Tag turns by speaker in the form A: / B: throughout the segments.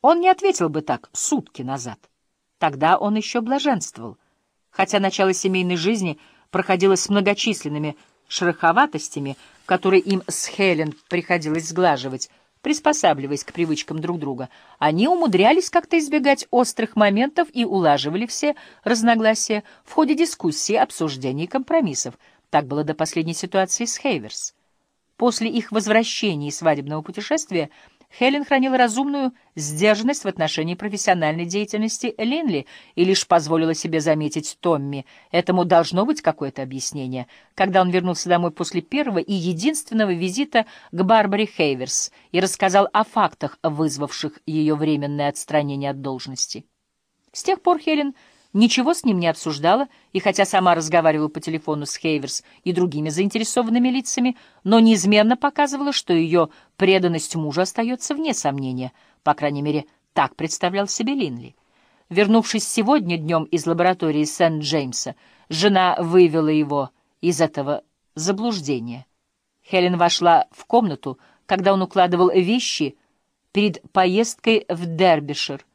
A: Он не ответил бы так сутки назад. Тогда он еще блаженствовал, хотя начало семейной жизни проходило с многочисленными шероховатостями, которые им с Хелен приходилось сглаживать, приспосабливаясь к привычкам друг друга. Они умудрялись как-то избегать острых моментов и улаживали все разногласия в ходе дискуссий, обсуждений и компромиссов. Так было до последней ситуации с Хейверс. После их возвращения из свадебного путешествия Хелен хранила разумную сдержанность в отношении профессиональной деятельности Линли и лишь позволила себе заметить Томми. Этому должно быть какое-то объяснение, когда он вернулся домой после первого и единственного визита к Барбаре Хейверс и рассказал о фактах, вызвавших ее временное отстранение от должности. С тех пор Хелен ничего с ним не обсуждала, и хотя сама разговаривала по телефону с Хейверс и другими заинтересованными лицами, но неизменно показывала, что ее преданность мужу остается вне сомнения, по крайней мере, так представлял себе Линли. Вернувшись сегодня днем из лаборатории Сент-Джеймса, жена вывела его из этого заблуждения. Хелен вошла в комнату, когда он укладывал вещи перед поездкой в Дербишир,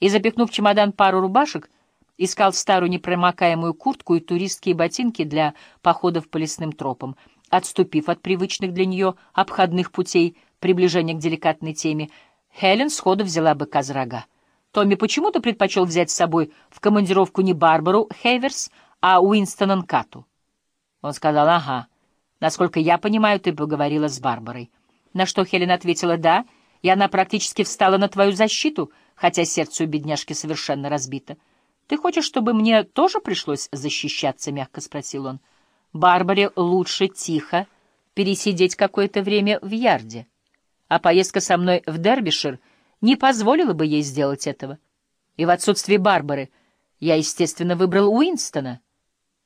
A: и, запихнув в чемодан пару рубашек, Искал старую непромокаемую куртку и туристские ботинки для походов по лесным тропам. Отступив от привычных для нее обходных путей приближения к деликатной теме, Хелен сходу взяла быка за рога. Томми почему-то предпочел взять с собой в командировку не Барбару Хейверс, а Уинстона Нкату. Он сказал, ага, насколько я понимаю, ты поговорила с Барбарой. На что Хелен ответила «да», и она практически встала на твою защиту, хотя сердце у бедняжки совершенно разбито. «Ты хочешь, чтобы мне тоже пришлось защищаться?» — мягко спросил он. «Барбаре лучше тихо пересидеть какое-то время в ярде, а поездка со мной в Дербишир не позволила бы ей сделать этого. И в отсутствие Барбары я, естественно, выбрал Уинстона.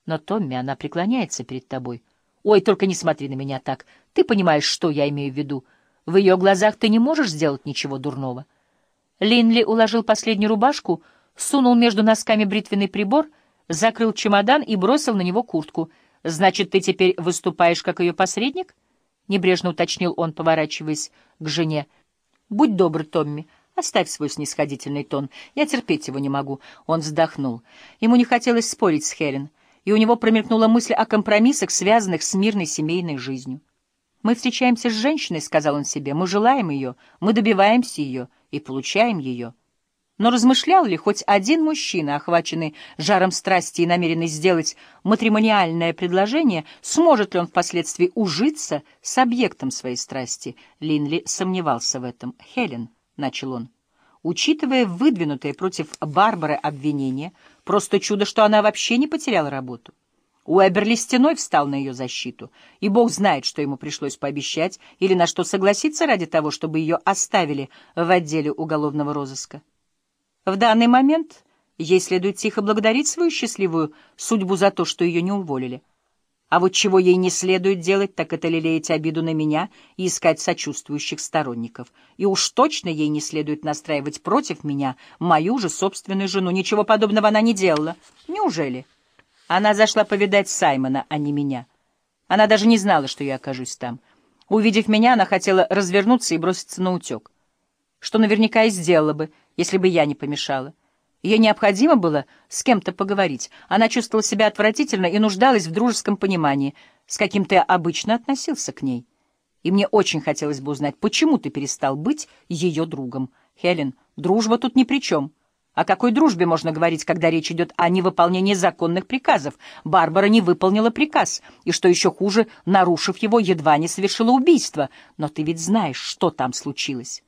A: Но, Томми, она преклоняется перед тобой. Ой, только не смотри на меня так. Ты понимаешь, что я имею в виду. В ее глазах ты не можешь сделать ничего дурного». Линли уложил последнюю рубашку — сунул между носками бритвенный прибор, закрыл чемодан и бросил на него куртку. «Значит, ты теперь выступаешь как ее посредник?» — небрежно уточнил он, поворачиваясь к жене. «Будь добр, Томми, оставь свой снисходительный тон. Я терпеть его не могу». Он вздохнул. Ему не хотелось спорить с Хелен, и у него промелькнула мысль о компромиссах, связанных с мирной семейной жизнью. «Мы встречаемся с женщиной», — сказал он себе, — «мы желаем ее, мы добиваемся ее и получаем ее». Но размышлял ли хоть один мужчина, охваченный жаром страсти и намеренный сделать матримониальное предложение, сможет ли он впоследствии ужиться с объектом своей страсти? Линли сомневался в этом. «Хелен», — начал он, — учитывая выдвинутые против Барбары обвинения, просто чудо, что она вообще не потеряла работу. Уэберли стеной встал на ее защиту, и бог знает, что ему пришлось пообещать или на что согласиться ради того, чтобы ее оставили в отделе уголовного розыска. В данный момент ей следует тихо благодарить свою счастливую судьбу за то, что ее не уволили. А вот чего ей не следует делать, так это лелеять обиду на меня и искать сочувствующих сторонников. И уж точно ей не следует настраивать против меня мою же собственную жену. Ничего подобного она не делала. Неужели? Она зашла повидать Саймона, а не меня. Она даже не знала, что я окажусь там. Увидев меня, она хотела развернуться и броситься на утек. Что наверняка и сделала бы, если бы я не помешала. Ее необходимо было с кем-то поговорить. Она чувствовала себя отвратительно и нуждалась в дружеском понимании, с каким ты обычно относился к ней. И мне очень хотелось бы узнать, почему ты перестал быть ее другом. Хелен, дружба тут ни при чем. О какой дружбе можно говорить, когда речь идет о невыполнении законных приказов? Барбара не выполнила приказ, и, что еще хуже, нарушив его, едва не совершила убийство. Но ты ведь знаешь, что там случилось.